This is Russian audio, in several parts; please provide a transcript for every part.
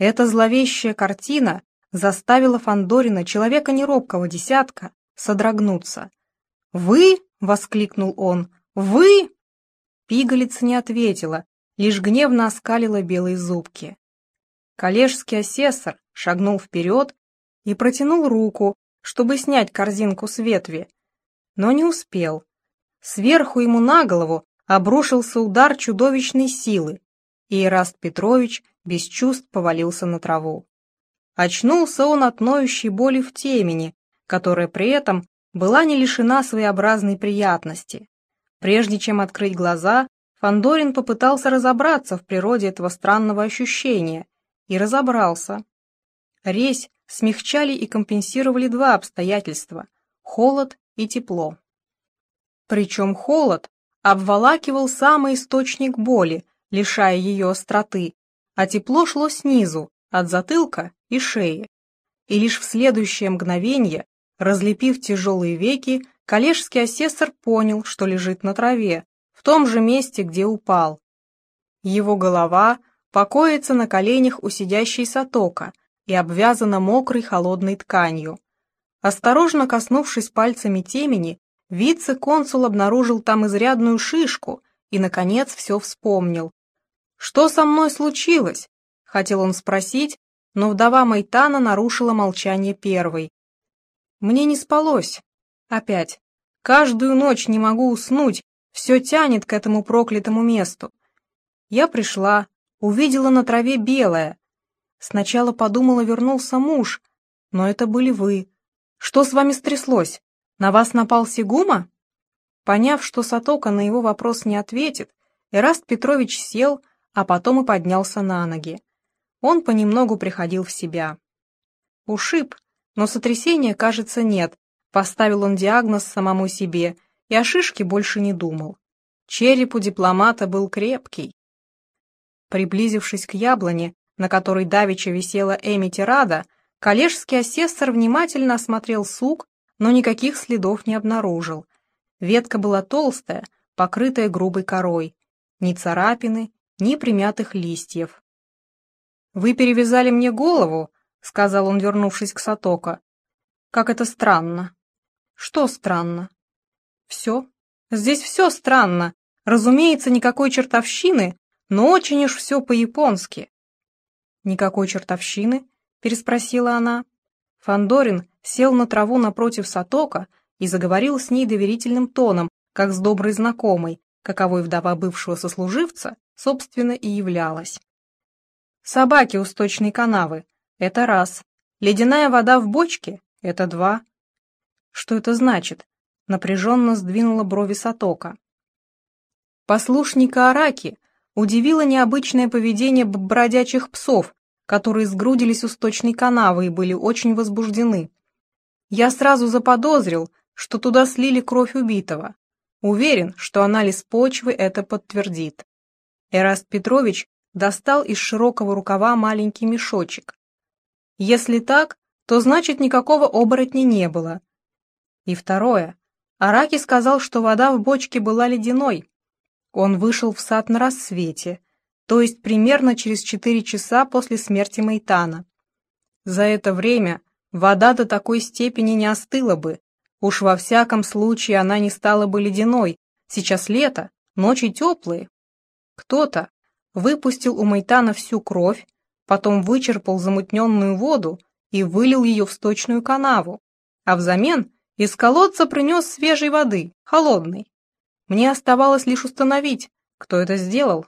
Эта зловещая картина заставила Фандорина, человека неробкого десятка, содрогнуться. «Вы?» — воскликнул он. «Вы?» Пигалица не ответила, лишь гневно оскалила белые зубки. Коллежский асессор шагнул вперед и протянул руку, чтобы снять корзинку с ветви, но не успел. Сверху ему на голову обрушился удар чудовищной силы, и Ираст Петрович без чувств повалился на траву. Очнулся он от ноющей боли в темени, которая при этом была не лишена своеобразной приятности. Прежде чем открыть глаза, Фандорин попытался разобраться в природе этого странного ощущения и разобрался. Резь смягчали и компенсировали два обстоятельства – холод и тепло. Причем холод обволакивал самый источник боли, лишая ее остроты, а тепло шло снизу, от затылка и шеи. И лишь в следующее мгновение, разлепив тяжелые веки, коллежский асессор понял, что лежит на траве, в том же месте, где упал. Его голова покоится на коленях у сидящей Сатока и обвязана мокрой холодной тканью. Осторожно коснувшись пальцами темени, Вице-консул обнаружил там изрядную шишку и, наконец, все вспомнил. «Что со мной случилось?» — хотел он спросить, но вдова Майтана нарушила молчание первой. «Мне не спалось. Опять. Каждую ночь не могу уснуть, все тянет к этому проклятому месту. Я пришла, увидела на траве белое. Сначала подумала, вернулся муж, но это были вы. Что с вами стряслось?» «На вас напал Сигума?» Поняв, что Сатока на его вопрос не ответит, Эраст Петрович сел, а потом и поднялся на ноги. Он понемногу приходил в себя. Ушиб, но сотрясения, кажется, нет, поставил он диагноз самому себе и о шишке больше не думал. Череп у дипломата был крепкий. Приблизившись к яблоне, на которой давеча висела Эми Тирада, коллежский асессор внимательно осмотрел сук но никаких следов не обнаружил. Ветка была толстая, покрытая грубой корой. Ни царапины, ни примятых листьев. «Вы перевязали мне голову», — сказал он, вернувшись к Сатока. «Как это странно». «Что странно?» «Все. Здесь все странно. Разумеется, никакой чертовщины, но очень уж все по-японски». «Никакой чертовщины?» — переспросила она. Фандорин сел на траву напротив Сатока и заговорил с ней доверительным тоном, как с доброй знакомой, каковой вдова бывшего сослуживца, собственно, и являлась. Собаки у сточной канавы — это раз. Ледяная вода в бочке — это два. Что это значит? Напряженно сдвинула брови Сатока. Послушника Араки удивило необычное поведение бродячих псов, которые сгрудились у сточной канавы и были очень возбуждены. Я сразу заподозрил, что туда слили кровь убитого. Уверен, что анализ почвы это подтвердит. Эраст Петрович достал из широкого рукава маленький мешочек. Если так, то значит никакого оборотня не было. И второе. Араки сказал, что вода в бочке была ледяной. Он вышел в сад на рассвете, то есть примерно через 4 часа после смерти Майтана. За это время вода до такой степени не остыла бы, уж во всяком случае она не стала бы ледяной, сейчас лето, ночи теплые. Кто-то выпустил у Майтана всю кровь, потом вычерпал замутненную воду и вылил ее в сточную канаву, а взамен из колодца принес свежей воды, холодной. Мне оставалось лишь установить, кто это сделал.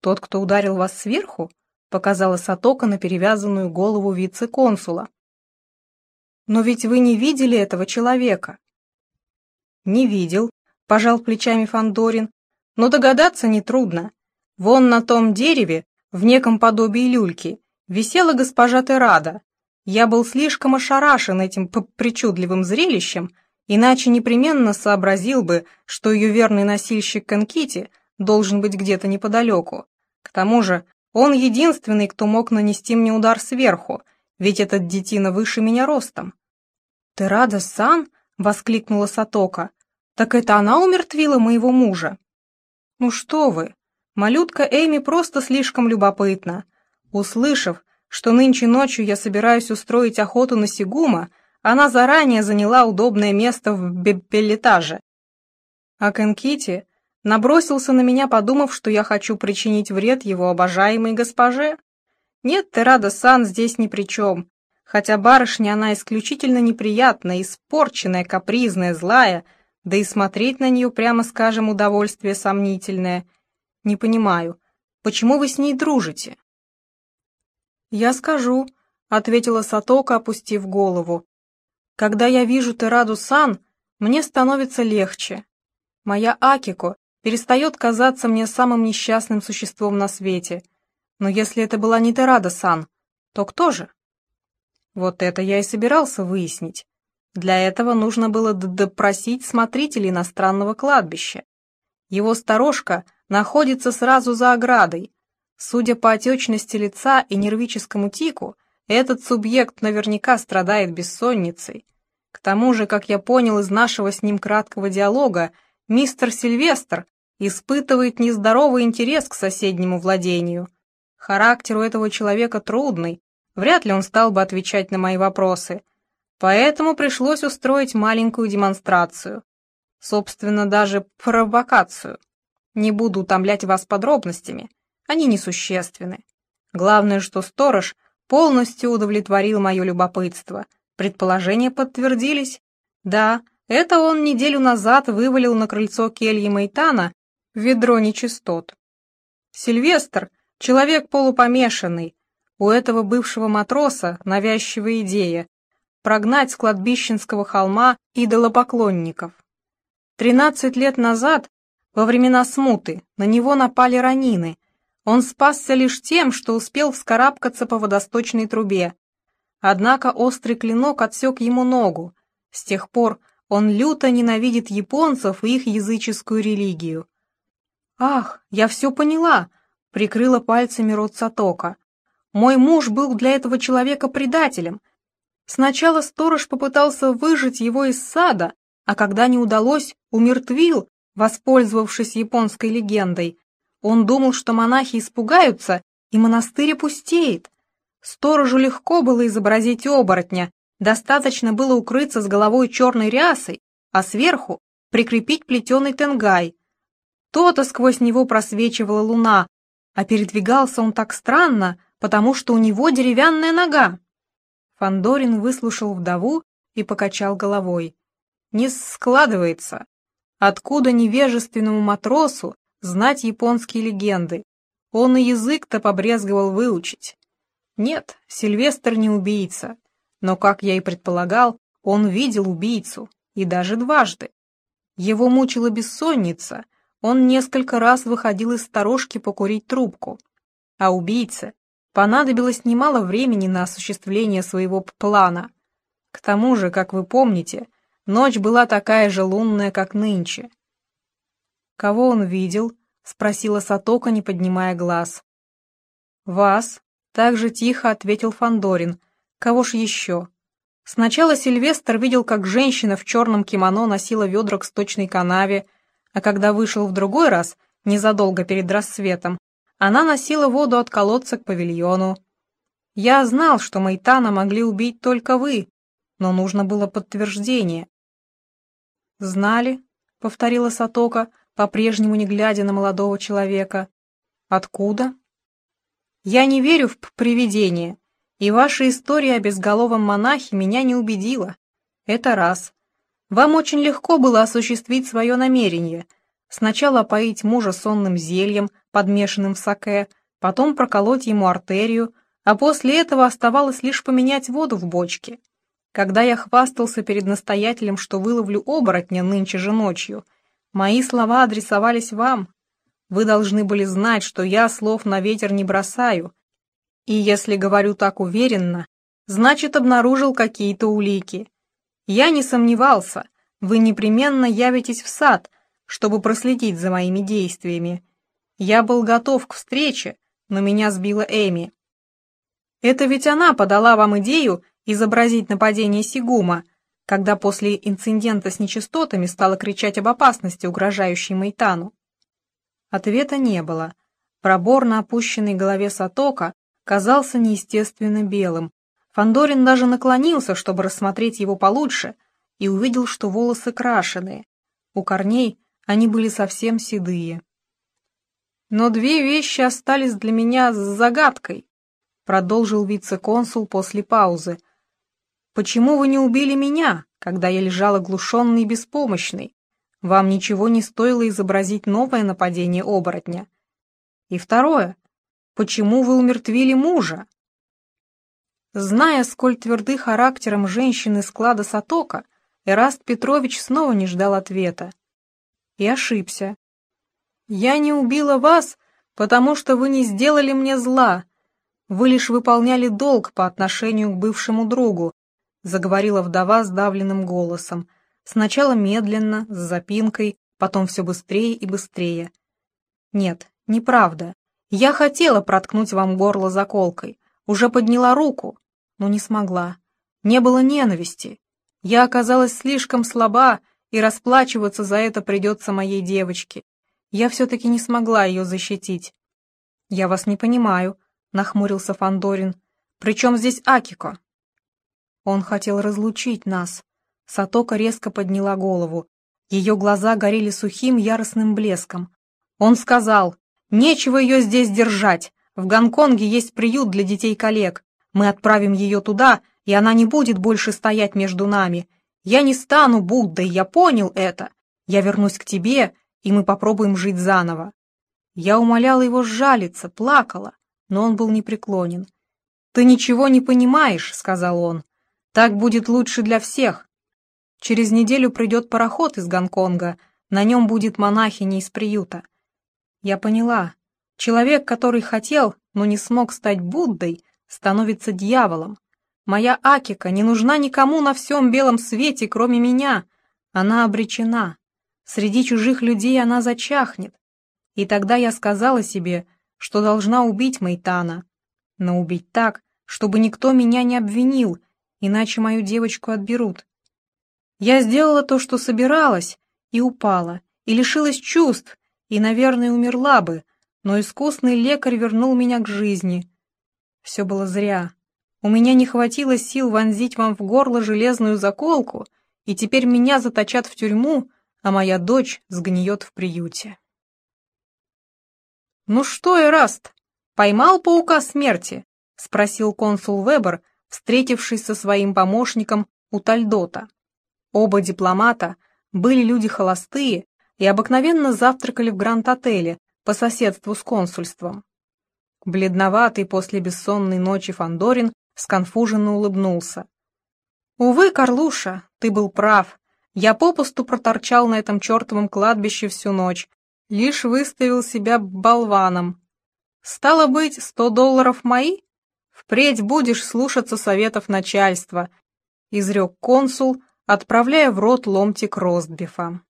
«Тот, кто ударил вас сверху?» — показала Сатока на перевязанную голову вице-консула. «Но ведь вы не видели этого человека». «Не видел», — пожал плечами Фандорин, «но догадаться нетрудно. Вон на том дереве, в неком подобии люльки, висела госпожа Терада. Я был слишком ошарашен этим причудливым зрелищем, иначе непременно сообразил бы, что ее верный носильщик Конкити должен быть где-то неподалеку. К тому же, он единственный, кто мог нанести мне удар сверху, ведь этот детина выше меня ростом. «Ты рада, Сан?» — воскликнула Сатока. «Так это она умертвила моего мужа?» «Ну что вы, малютка Эми просто слишком любопытна. Услышав, что нынче ночью я собираюсь устроить охоту на Сигума, она заранее заняла удобное место в бепелетаже. А Кенкити набросился на меня, подумав, что я хочу причинить вред его обожаемой госпоже. Нет, Терада-сан здесь ни при чем, хотя барышня она исключительно неприятная, испорченная, капризная, злая, да и смотреть на нее, прямо скажем, удовольствие сомнительное. Не понимаю, почему вы с ней дружите? «Я скажу», — ответила Сатока, опустив голову. «Когда я вижу Тераду-сан, мне становится легче. Моя Акико перестает казаться мне самым несчастным существом на свете. Но если это была не Терада-сан, то кто же?» Вот это я и собирался выяснить. Для этого нужно было допросить смотрителей иностранного кладбища. Его сторожка находится сразу за оградой, Судя по отечности лица и нервическому тику, этот субъект наверняка страдает бессонницей. К тому же, как я понял из нашего с ним краткого диалога, мистер Сильвестр испытывает нездоровый интерес к соседнему владению. Характер у этого человека трудный, вряд ли он стал бы отвечать на мои вопросы. Поэтому пришлось устроить маленькую демонстрацию. Собственно, даже провокацию. Не буду утомлять вас подробностями. Они несущественны. Главное, что сторож полностью удовлетворил мое любопытство. Предположения подтвердились. Да, это он неделю назад вывалил на крыльцо кельи Майтана ведро нечистот. Сильвестр — человек полупомешанный. У этого бывшего матроса навязчивая идея — прогнать с кладбищенского холма идолопоклонников. Тринадцать лет назад, во времена смуты, на него напали ранины — он спасся лишь тем, что успел вскарабкаться по водосточной трубе. Однако острый клинок отсек ему ногу. С тех пор он люто ненавидит японцев и их языческую религию. «Ах, я все поняла!» — прикрыла пальцами рот Сатока. «Мой муж был для этого человека предателем. Сначала сторож попытался выжить его из сада, а когда не удалось, умертвил, воспользовавшись японской легендой. Он думал, что монахи испугаются, и монастырь опустеет. Сторожу легко было изобразить оборотня, достаточно было укрыться с головой черной рясой, а сверху прикрепить плетеный тенгай. То-то сквозь него просвечивала луна, а передвигался он так странно, потому что у него деревянная нога. Фандорин выслушал вдову и покачал головой. Не складывается. Откуда невежественному матросу знать японские легенды. Он и язык-то побрезговал выучить. Нет, Сильвестр не убийца. Но, как я и предполагал, он видел убийцу, и даже дважды. Его мучила бессонница, он несколько раз выходил из сторожки покурить трубку. А убийце понадобилось немало времени на осуществление своего плана. К тому же, как вы помните, ночь была такая же лунная, как нынче. «Кого он видел?» — спросила Сатока, не поднимая глаз. «Вас», — так же тихо ответил Фандорин. «Кого ж еще?» Сначала Сильвестр видел, как женщина в черном кимоно носила ведра к сточной канаве, а когда вышел в другой раз, незадолго перед рассветом, она носила воду от колодца к павильону. Я знал, что Майтана могли убить только вы, но нужно было подтверждение. «Знали», — повторила Сатока, по-прежнему не глядя на молодого человека. «Откуда?» «Я не верю в привидения, и ваша история о безголовом монахе меня не убедила. Это раз. Вам очень легко было осуществить свое намерение. Сначала поить мужа сонным зельем, подмешанным в саке, потом проколоть ему артерию, а после этого оставалось лишь поменять воду в бочке. Когда я хвастался перед настоятелем, что выловлю оборотня нынче же ночью, Мои слова адресовались вам. Вы должны были знать, что я слов на ветер не бросаю. И если говорю так уверенно, значит, обнаружил какие-то улики. Я не сомневался, вы непременно явитесь в сад, чтобы проследить за моими действиями. Я был готов к встрече, но меня сбила Эми. Это ведь она подала вам идею изобразить нападение Сигума, когда после инцидента с нечистотами стала кричать об опасности, угрожающей Майтану? Ответа не было. Пробор на опущенной голове Сатока казался неестественно белым. Фандорин даже наклонился, чтобы рассмотреть его получше, и увидел, что волосы крашеные. У корней они были совсем седые. «Но две вещи остались для меня с загадкой», — продолжил вице-консул после паузы. «Почему вы не убили меня, когда я лежал оглушенный и беспомощный? Вам ничего не стоило изобразить новое нападение оборотня. И второе. Почему вы умертвили мужа?» Зная, сколь тверды характером женщины склада Сатока, Эраст Петрович снова не ждал ответа. И ошибся. «Я не убила вас, потому что вы не сделали мне зла. Вы лишь выполняли долг по отношению к бывшему другу», заговорила вдова сдавленным голосом. Сначала медленно, с запинкой, потом все быстрее и быстрее. «Нет, неправда. Я хотела проткнуть вам горло заколкой, уже подняла руку, но не смогла. Не было ненависти. Я оказалась слишком слаба, и расплачиваться за это придется моей девочке. Я все-таки не смогла ее защитить. «Я вас не понимаю», — нахмурился Фандорин. «Причем здесь Акико?» Он хотел разлучить нас. Сатока резко подняла голову. Ее глаза горели сухим яростным блеском. Он сказал, «Нечего ее здесь держать. В Гонконге есть приют для детей-коллег. Мы отправим ее туда, и она не будет больше стоять между нами. Я не стану Буддой, я понял это. Я вернусь к тебе, и мы попробуем жить заново. Я умоляла его сжалиться, плакала, но он был непреклонен. «Ты ничего не понимаешь», — сказал он. «Так будет лучше для всех. Через неделю придет пароход из Гонконга, на нем будет монахиня из приюта». Я поняла. Человек, который хотел, но не смог стать Буддой, становится дьяволом. Моя Акика не нужна никому на всем белом свете, кроме меня. Она обречена. Среди чужих людей она зачахнет. И тогда я сказала себе, что должна убить Майтана. Но убить так, чтобы никто меня не обвинил, иначе мою девочку отберут. Я сделала то, что собиралась, и упала, и лишилась чувств, и, наверное, умерла бы, но искусный лекарь вернул меня к жизни — все было зря. У меня не хватило сил вонзить вам в горло железную заколку, и теперь меня заточат в тюрьму, а моя дочь сгниет в приюте. «Ну что, Эраст, поймал паука смерти?» — спросил консул Вебер, встретившись со своим помощником у Тальдота. Оба дипломата были люди холостые и обыкновенно завтракали в Гранд-отеле по соседству с консульством. Бледноватый после бессонной ночи Фандорин сконфуженно улыбнулся. «Увы, Карлуша, ты был прав. Я попусту проторчал на этом чертовом кладбище всю ночь, лишь выставил себя болваном. Стало быть, сто долларов мои? Впредь будешь слушаться советов начальства», — изрек консул, отправляя в рот ломтик ростбифа.